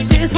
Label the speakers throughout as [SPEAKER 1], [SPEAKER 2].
[SPEAKER 1] It is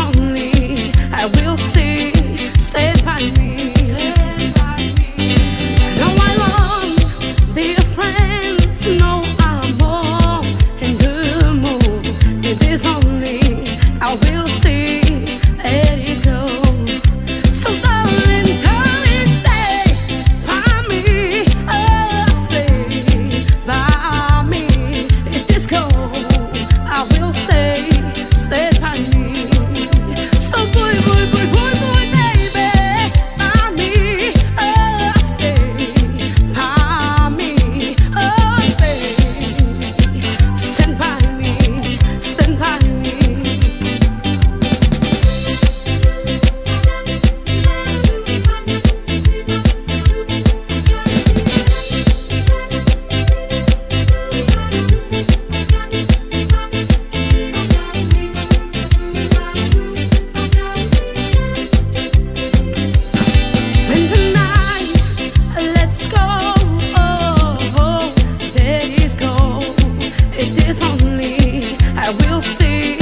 [SPEAKER 1] I will see.